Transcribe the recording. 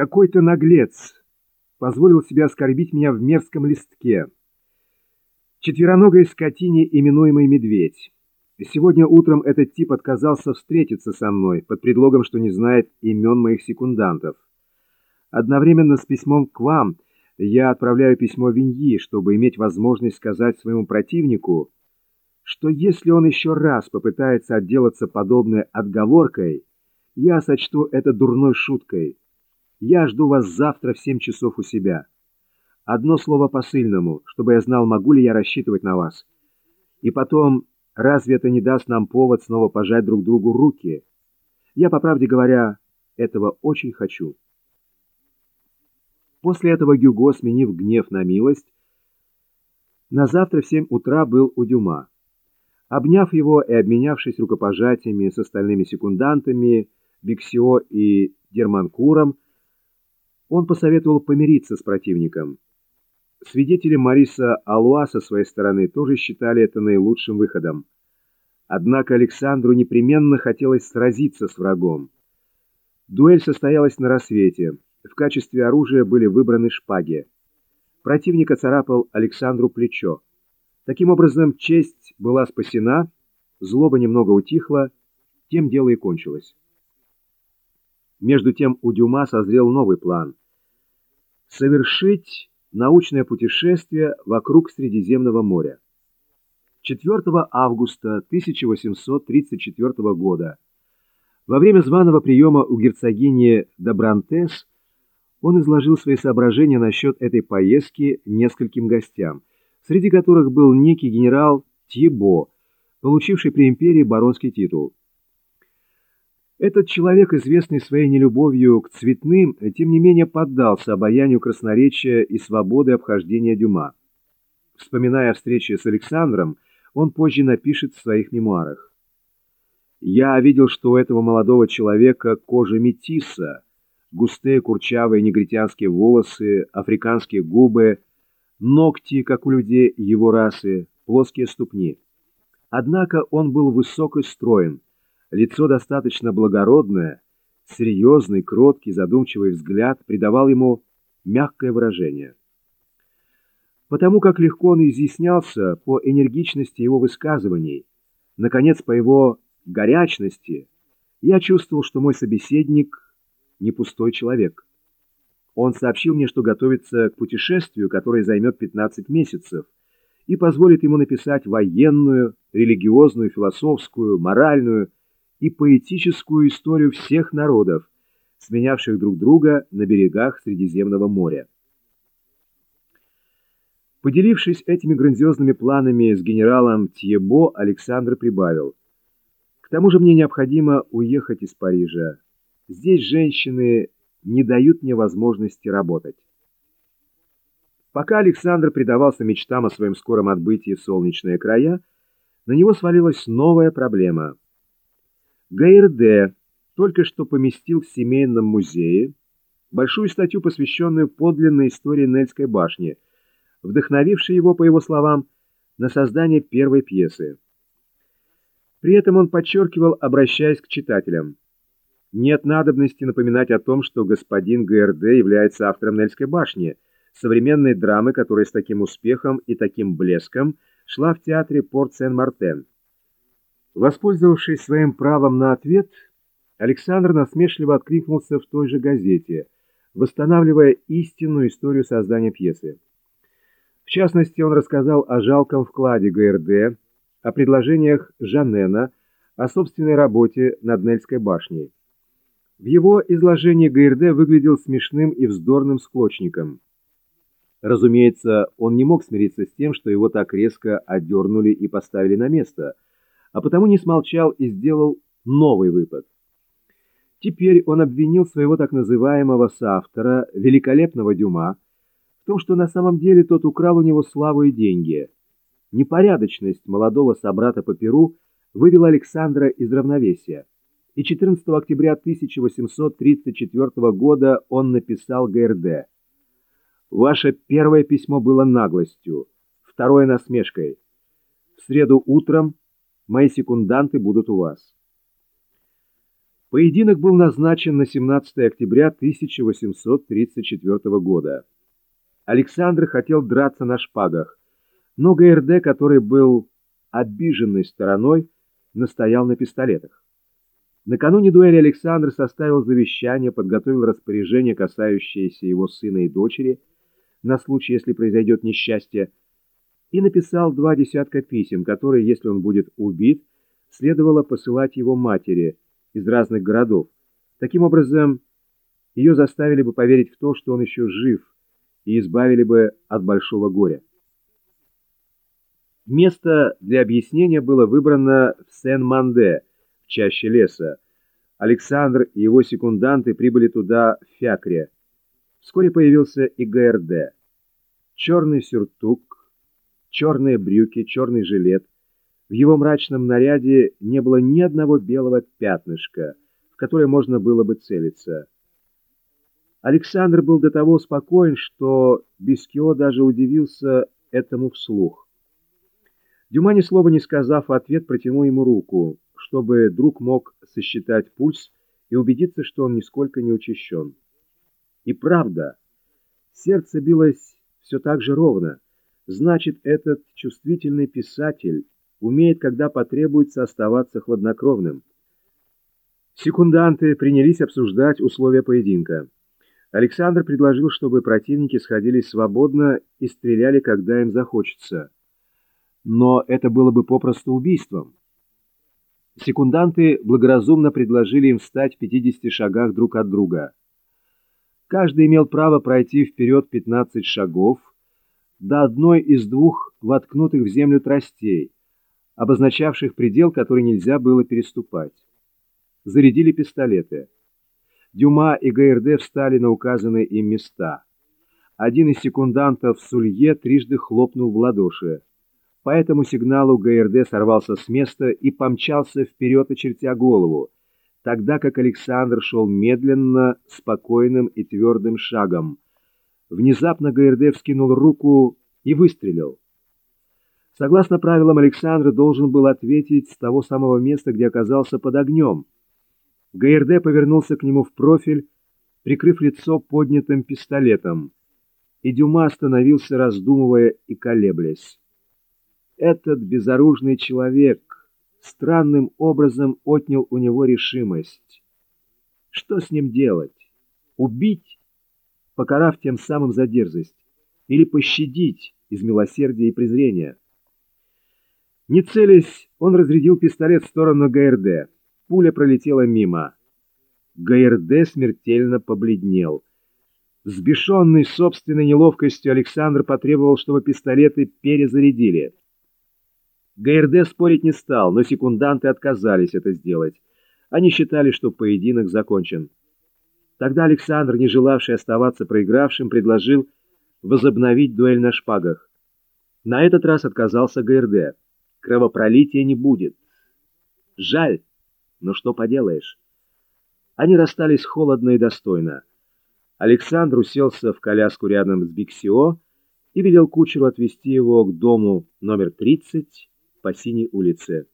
Какой-то наглец позволил себе оскорбить меня в мерзком листке. Четвероногой скотине, именуемый Медведь. Сегодня утром этот тип отказался встретиться со мной под предлогом, что не знает имен моих секундантов. Одновременно с письмом к вам я отправляю письмо Виньи, чтобы иметь возможность сказать своему противнику, что если он еще раз попытается отделаться подобной отговоркой, я сочту это дурной шуткой. Я жду вас завтра в семь часов у себя. Одно слово посыльному, чтобы я знал, могу ли я рассчитывать на вас. И потом, разве это не даст нам повод снова пожать друг другу руки? Я, по правде говоря, этого очень хочу». После этого Гюго, сменив гнев на милость, на завтра в семь утра был у Дюма. Обняв его и обменявшись рукопожатиями с остальными секундантами, Биксио и Дерманкуром, он посоветовал помириться с противником. Свидетели Мариса Алуа со своей стороны тоже считали это наилучшим выходом. Однако Александру непременно хотелось сразиться с врагом. Дуэль состоялась на рассвете. В качестве оружия были выбраны шпаги. Противник оцарапал Александру плечо. Таким образом, честь была спасена, злоба немного утихла, тем дело и кончилось. Между тем у Дюма созрел новый план. Совершить научное путешествие вокруг Средиземного моря. 4 августа 1834 года во время званого приема у герцогини Добрантес он изложил свои соображения насчет этой поездки нескольким гостям, среди которых был некий генерал Тьебо, получивший при империи баронский титул. Этот человек, известный своей нелюбовью к цветным, тем не менее поддался обаянию красноречия и свободы обхождения Дюма. Вспоминая встречи с Александром, он позже напишет в своих мемуарах. «Я видел, что у этого молодого человека кожа метиса, густые курчавые негритянские волосы, африканские губы, ногти, как у людей его расы, плоские ступни. Однако он был высок и строен, лицо достаточно благородное, серьезный, кроткий, задумчивый взгляд придавал ему мягкое выражение. Потому как легко он изъяснялся по энергичности его высказываний, наконец, по его горячности, я чувствовал, что мой собеседник не пустой человек. Он сообщил мне, что готовится к путешествию, которое займет 15 месяцев, и позволит ему написать военную, религиозную, философскую, моральную и поэтическую историю всех народов, сменявших друг друга на берегах Средиземного моря. Поделившись этими грандиозными планами с генералом Тьебо, Александр прибавил. «К тому же мне необходимо уехать из Парижа. Здесь женщины не дают мне возможности работать. Пока Александр предавался мечтам о своем скором отбытии в солнечные края, на него свалилась новая проблема. ГРД только что поместил в семейном музее большую статью, посвященную подлинной истории Нельской башни, вдохновившей его, по его словам, на создание первой пьесы. При этом он подчеркивал, обращаясь к читателям, нет надобности напоминать о том, что господин ГРД является автором Нельской башни, современной драмы, которая с таким успехом и таким блеском шла в театре Порт-Сен-Мартен. Воспользовавшись своим правом на ответ, Александр насмешливо откликнулся в той же газете, восстанавливая истинную историю создания пьесы. В частности, он рассказал о жалком вкладе ГРД, о предложениях Жанена, о собственной работе над Нельской башней. В его изложении ГРД выглядел смешным и вздорным склочником. Разумеется, он не мог смириться с тем, что его так резко отдернули и поставили на место, а потому не смолчал и сделал новый выпад. Теперь он обвинил своего так называемого соавтора, великолепного Дюма, в том, что на самом деле тот украл у него славу и деньги. Непорядочность молодого собрата по Перу вывела Александра из равновесия и 14 октября 1834 года он написал ГРД. «Ваше первое письмо было наглостью, второе — насмешкой. В среду утром мои секунданты будут у вас». Поединок был назначен на 17 октября 1834 года. Александр хотел драться на шпагах, но ГРД, который был обиженной стороной, настоял на пистолетах. Накануне дуэли Александр составил завещание, подготовил распоряжение, касающееся его сына и дочери, на случай, если произойдет несчастье, и написал два десятка писем, которые, если он будет убит, следовало посылать его матери – из разных городов. Таким образом, ее заставили бы поверить в то, что он еще жив, и избавили бы от большого горя. Место для объяснения было выбрано в Сен-Манде, в чаще леса. Александр и его секунданты прибыли туда в Фякре. Вскоре появился и ГРД. Черный сюртук, черные брюки, черный жилет, в его мрачном наряде не было ни одного белого пятнышка, в которое можно было бы целиться. Александр был до того спокоен, что Бескио даже удивился этому вслух. Дюма, ни слова не сказав ответ, протянул ему руку, чтобы друг мог сосчитать пульс и убедиться, что он нисколько не учащен. И правда, сердце билось все так же ровно. Значит, этот чувствительный писатель умеет, когда потребуется, оставаться хладнокровным. Секунданты принялись обсуждать условия поединка. Александр предложил, чтобы противники сходились свободно и стреляли, когда им захочется. Но это было бы попросту убийством. Секунданты благоразумно предложили им встать в 50 шагах друг от друга. Каждый имел право пройти вперед 15 шагов до одной из двух воткнутых в землю тростей, обозначавших предел, который нельзя было переступать. Зарядили пистолеты. Дюма и ГРД встали на указанные им места. Один из секундантов Сулье трижды хлопнул в ладоши. По этому сигналу ГРД сорвался с места и помчался вперед, очертя голову, тогда как Александр шел медленно, спокойным и твердым шагом. Внезапно ГРД вскинул руку и выстрелил. Согласно правилам, Александр должен был ответить с того самого места, где оказался под огнем. ГРД повернулся к нему в профиль, прикрыв лицо поднятым пистолетом, и Дюма остановился, раздумывая и колеблясь. Этот безоружный человек странным образом отнял у него решимость. Что с ним делать? Убить, покарав тем самым за дерзость, или пощадить из милосердия и презрения? Не целясь, он разрядил пистолет в сторону ГРД. Пуля пролетела мимо. ГРД смертельно побледнел. Взбешенный собственной неловкостью, Александр потребовал, чтобы пистолеты перезарядили. ГРД спорить не стал, но секунданты отказались это сделать. Они считали, что поединок закончен. Тогда Александр, не желавший оставаться проигравшим, предложил возобновить дуэль на шпагах. На этот раз отказался ГРД. Кровопролития не будет. Жаль, но что поделаешь. Они расстались холодно и достойно. Александр уселся в коляску рядом с Биксио и велел кучеру отвезти его к дому номер 30 по Синей улице.